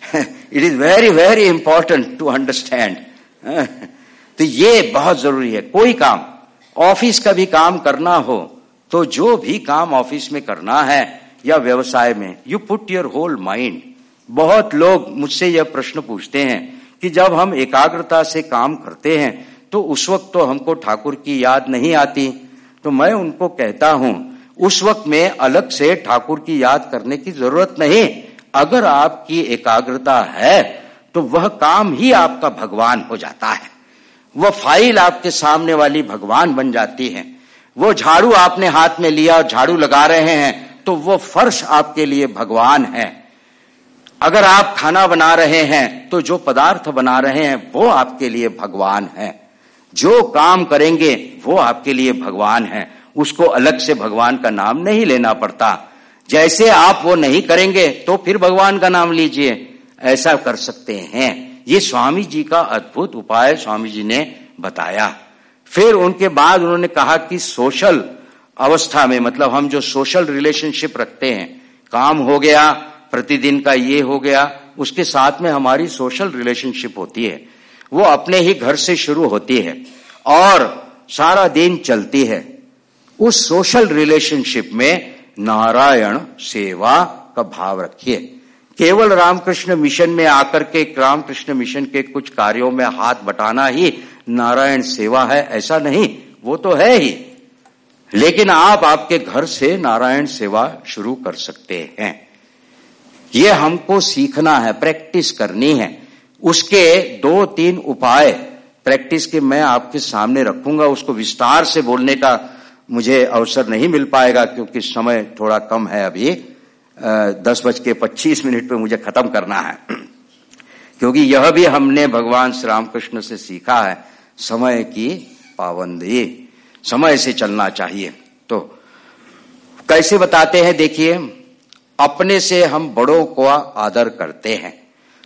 It is very very important to understand तो ये बहुत ज़रूरी है। कोई काम, ऑफ़िस का भी काम करना हो तो जो भी काम ऑफ़िस में करना है या व्यवसाय में you put your whole mind बहुत लोग मुझसे यह प्रश्न पूछते हैं कि जब हम एकाग्रता से काम करते हैं तो उस वक्त तो हमको ठाकुर की याद नहीं आती। तो मैं उनको कहता हूँ, उस वक्त में अलग से ठाकुर की याद करने की ज़रूरत नहीं। अगर आपकी एकाग्रता है तो वह काम ही आपका भगवान हो जाता है। वह फ़ाइल आपके सामने वाली भगवान बन जाती है। वो झाड़ू आपने हाथ में लिया और झाड़ू लगा रहे हैं। तो वो फर्श आपके लिए भगवान है। अगर आप खाना बना रहे हैं तो जो पदार्थ बना रहे हैं, वो आपके लिए भगवान है। जो काम करेंगे, वो आपके लिए भगवान है। उसको अलग से भगवान का नाम नहीं लेना पड़ता। जैसे आप वो नहीं करेंगे तो फिर भगवान का नाम लीजिए। ऐसा कर सकते हैं। ये स्वामी जी का अद्भुत उपाय स्वामी जी ने बताया। फिर उनके बाद उन्होंने कहा कि सोशल अवस्था में मतलब हम जो सोशल रिलेशनशिप रखते हैं, काम हो गया, प्रतिदिन का ये हो गया, उसके साथ में हमारी सोशल रिलेशनशिप होती है। वो अपने ही घर से शुरू होती है और सारा दिन चलती है। उस सोशल रिलेशनशिप में नारायण सेवा का भाव रखिए। केवल रामकृष्ण मिशन में आकर के, रामकृष्ण मिशन के कुछ कार्यों में हाथ बटाना ही नारायण सेवा है, ऐसा नहीं, वो तो है ही। लेकिन आप आपके घर से नारायण सेवा शुरू कर सकते हैं। ये हमको सीखना है, प्रैक्टिस करनी है। उसके दो तीन उपाय प्रैक्टिस के मैं आपके सामने रखूँगा। उसको विस्तार से बोलने का मुझे अवसर नहीं मिल पाएगा क्योंकि समय थोड़ा कम है अभी। दस बज के पच्चीस मिनट पे मुझे खत्म करना है। क्योंकि यह भी हमने भगवान श्री रामकृष्ण से सीखा है, समय की पाबंदी। समय से चलना चाहिए। तो कैसे बताते हैं, देखिए, अपने से हम बड़ों को आदर करते हैं।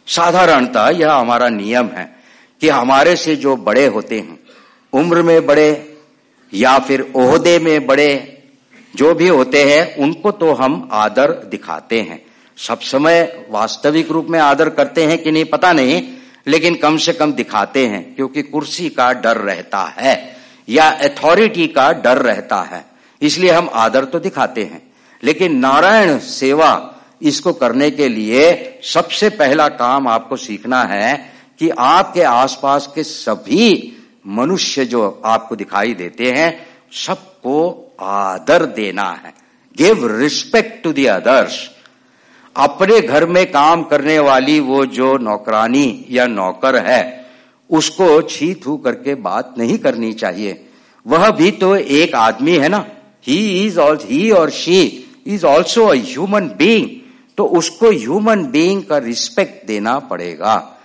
साधारणतः यह हमारा नियम है कि हमारे से जो बड़े होते हैं, उम्र में बड़े या फिर ओहदे में बड़े, जो भी होते हैं, उनको तो हम आदर दिखाते हैं। सब समय वास्तविक रूप में आदर करते हैं कि नहीं पता नहीं, लेकिन कम से कम दिखाते हैं, क्योंकि कुर्सी का डर रहता है। या अथॉरिटी का डर रहता है। इसलिए हम आदर तो दिखाते हैं। लेकिन नारायण सेवा इसको करने के लिए सबसे पहला काम आपको सीखना है कि आपके आसपास के सभी मनुष्य जो आपको दिखाई देते हैं, सबको आदर देना है। Give respect to the others अपने घर में काम करने वाली वो जो नौकरानी या नौकर है उसको छी थू करके बात नहीं करनी चाहिए। वह भी तो एक आदमी है ना। ही इज़ ऑल ही और she is also human being तो उसको ह्यूमन बींग का रिस्पेक्ट देना पड़ेगा।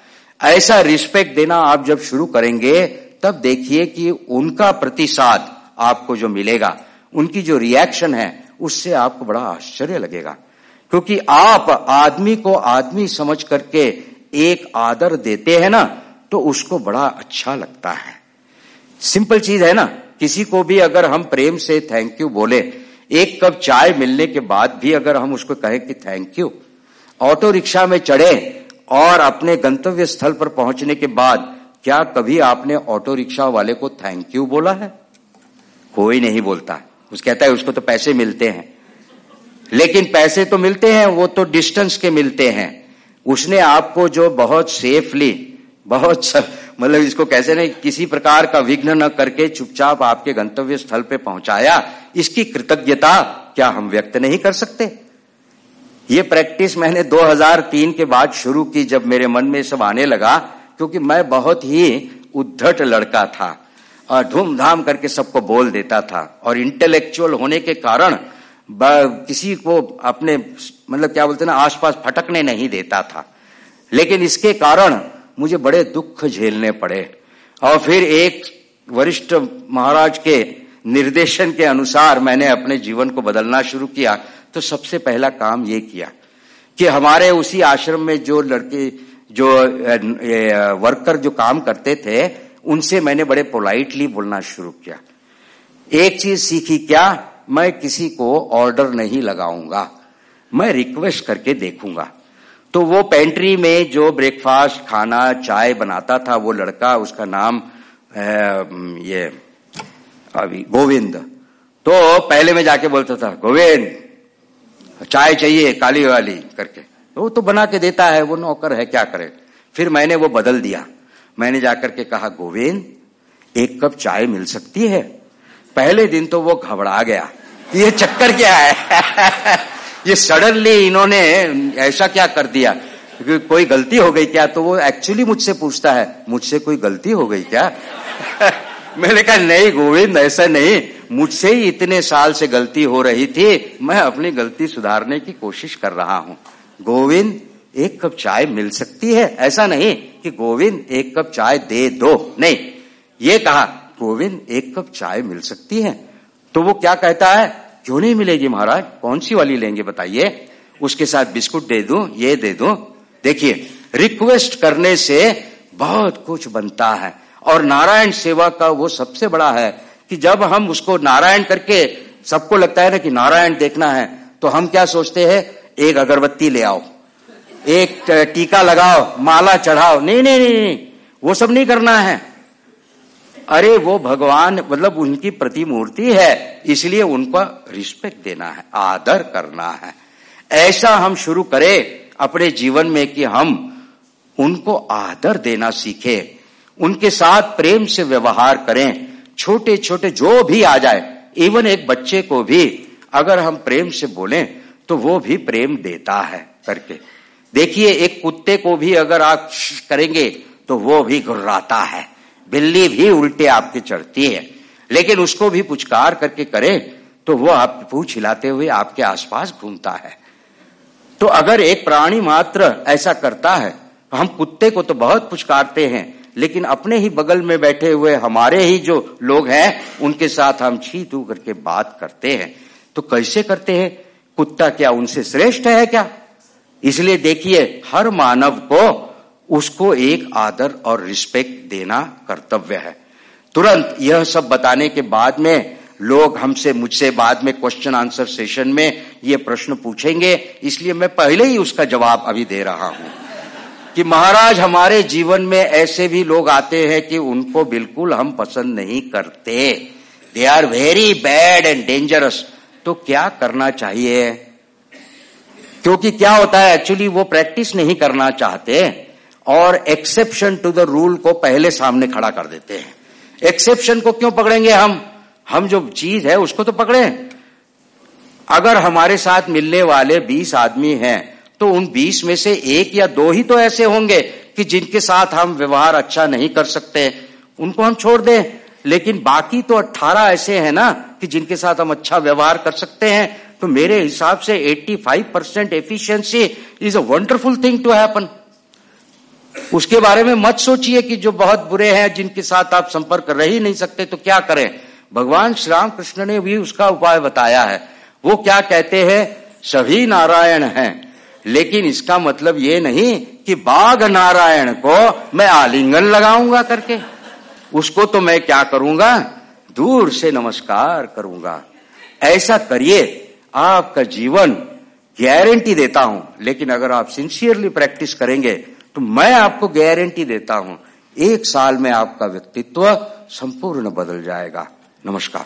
ऐसा रिस्पेक्ट देना आप जब शुरू करेंगे, तब देखिए कि उनका प्रतिसाद आपको जो मिलेगा, उनकी जो रिएक्शन है, उससे आपको बड़ा आश्चर्य लगेगा। क्योंकि आप आदमी को आदमी समझ करके एक आदर देते हैं ना तो उसको बड़ा अच्छा लगता है। सिंपल चीज़ है ना, किसी को भी अगर हम प्रेम से थैंक यू बोले, एक कप चाय मिलने के बाद भी अगर हम उसको कहें कि थैंक यू ऑटो रिक्शा में चढ़े और अपने गंतव्य स्थल पर पहुँचने के बाद क्या कभी आपने ऑटो रिक्शा वाले को थैंक यू बोला है? कोई नहीं बोलता। उस कहता है, उसको तो पैसे मिलते हैं। लेकिन पैसे तो मिलते हैं, वो तो डिस्टेंस के मिलते हैं। उसने आपको जो बहुत सेफली बहुत मतलब इसको कैसे नहीं, किसी प्रकार का विघ्न न करके चुपचाप आपके गंतव्य स्थल पे पहुँचाया, इसकी कृतज्ञता क्या हम व्यक्त नहीं कर सकते? ये प्रैक्टिस मैंने 2003 के बाद शुरू की जब मेरे मन में सब आने लगा, क्योंकि मैं बहुत ही उद्धट लड़का था, और धूमधाम करके सबको बोल देता था, और इंटेलेक्चुअल होने के कारण किसी को अपने मतलब क्या बोलते ना, आसपास फटकने नहीं देता था। लेकिन इसके कारण मुझे बड़े दुख झेलने पड़े। और फिर एक वरिष्ठ महाराज के निर्देशन के अनुसार मैंने अपने जीवन को बदलना शुरू किया तो सबसे पहला काम ये किया कि हमारे उसी आश्रम में जो लड़के, जो वर्कर जो काम करते थे, उनसे मैंने बड़े पोलाइटली बोलना शुरू किया। एक चीज़ सीखी, क्या मैं किसी को ऑर्डर नहीं लगाऊँगा, मैं रिक्वेस्ट करके देखूँगा। तो वो पेंट्री में जो ब्रेकफास्ट खाना, चाय बनाता था, वो लड़का, उसका नाम ये, अभी, गोविंद। तो पहले में जाके बोलता था, गोविंद, चाय चाहिए, काली वाली, करके। तो वो तो बना के देता है, वो नौकर है, क्या करे? फिर मैंने वो बदल दिया। मैंने जाकर के कहा, गोविंद, एक कप चाय मिल सकती है? पहले दिन तो वो घबरा गया, ये चक्कर क्या है? ये सडनली इन्होंने ऐसा क्या कर दिया? कोई गलती हो गई क्या? तो वो एक्चुअली मुझसे पूछता है, मुझसे कोई गलती हो गई क्या? मैंने कहा, नहीं गोविंद, ऐसा नहीं। मुझसे ही इतने साल से गलती हो रही थी। मैं अपनी गलती सुधारने की कोशिश कर रहा हूँ। गोविंद, एक कप चाय मिल सकती है? ऐसा नहीं कि गोविंद, एक कप चाय दे दो। नहीं। ये कहा, गोविंद, एक कप चाय मिल सकती है? तो वो क्या कहता है? क्यों नहीं मिलेगी महाराज? कौन सी वाली लेंगे बताइए? उसके साथ बिस्कुट दे दू ये दे दू? देखिए रिक्वेस्ट करने से बहुत कुछ बनता है। और नारायण सेवा का वो सबसे बड़ा है कि जब हम उसको नारायण करके सबको लगता है ना कि नारायण देखना है तो हम क्या सोचते हैं? एक अगरबत्ती ले आओ एक टीका लगाओ माला चढ़ाओ। नहीं नहीं नहीं, वो सब नहीं करना है। अरे वो भगवान मतलब उनकी प्रतिमूर्ति है, इसलिए उनका रिस्पेक्ट देना है, आदर करना है। ऐसा हम शुरू करें अपने जीवन में कि हम उनको आदर देना सीखे, उनके साथ प्रेम से व्यवहार करें छोटे छोटे जो भी आ जाए इवन एक बच्चे को भी अगर हम प्रेम से बोलें तो वो भी प्रेम देता है करके। देखिए, एक कुत्ते को भी अगर आप करेंगे तो वो भी घुर्राता है। बिल्ली भी उल्टे आपके चढ़ती है। लेकिन उसको भी पुचकार करके करे तो वो आप पूछ हिलाते हुए आपके आसपास घूमता है। तो अगर एक प्राणी मात्र ऐसा करता है तो हम कुत्ते को तो बहुत पुचकारते हैं, लेकिन अपने ही बगल में बैठे हुए हमारे ही जो लोग हैं, उनके साथ हम छी तू करके बात करते हैं। तो कैसे करते हैं? कुत्ता क्या उनसे श्रेष्ठ है क्या? इसलिए देखिए, हर मानव को उसको एक आदर और रिस्पेक्ट देना कर्तव्य है। तुरंत यह सब बताने के बाद में लोग हमसे मुझसे बाद में क्वेश्चन आंसर सेशन में ये प्रश्न पूछेंगे, इसलिए मैं पहले ही उसका जवाब अभी दे रहा हूँ कि महाराज, हमारे जीवन में ऐसे भी लोग आते हैं कि उनको बिल्कुल हम पसंद नहीं करते। They are very bad and dangerous तो क्या करना चाहिए? क्योंकि क्या होता है एक्चुअली वो प्रैक्टिस नहीं करना चाहते। और एक्सेप्शन टू द रूल को पहले सामने खड़ा कर देते हैं। एक्सेप्शन को क्यों पकड़ेंगे हम? हम जो चीज़ है, उसको तो पकड़े। अगर हमारे साथ मिलने वाले बीस आदमी हैं तो उन बीस में से एक या दो ही तो ऐसे होंगे कि जिनके साथ हम व्यवहार अच्छा नहीं कर सकते। उनको हम छोड़ दें। लेकिन बाकी तो अट्ठारह ऐसे हैं ना, कि जिनके साथ हम अच्छा व्यवहार कर सकते हैं तो मेरे हिसाब से 85 percent efficiency is a wonderful thing to happen उसके बारे में मत सोचिए कि जो बहुत बुरे हैं, जिनके साथ आप संपर्क रह ही नहीं सकते तो क्या करें? भगवान श्री राम कृष्ण ने भी उसका उपाय बताया है। वो क्या कहते हैं? सभी नारायण हैं। लेकिन इसका मतलब ये नहीं कि बाघ नारायण को मैं आलिंगन लगाऊँगा करके। उसको तो मैं क्या करूँगा? दूर से नमस्कार करूँगा। ऐसा करिए, आपका जीवन गारंटी देता हूँ। लेकिन अगर आप सिंसियरली प्रैक्टिस करेंगे तो मैं आपको गारंटी देता हूँ, एक साल में आपका व्यक्तित्व संपूर्ण बदल जाएगा। नमस्कार।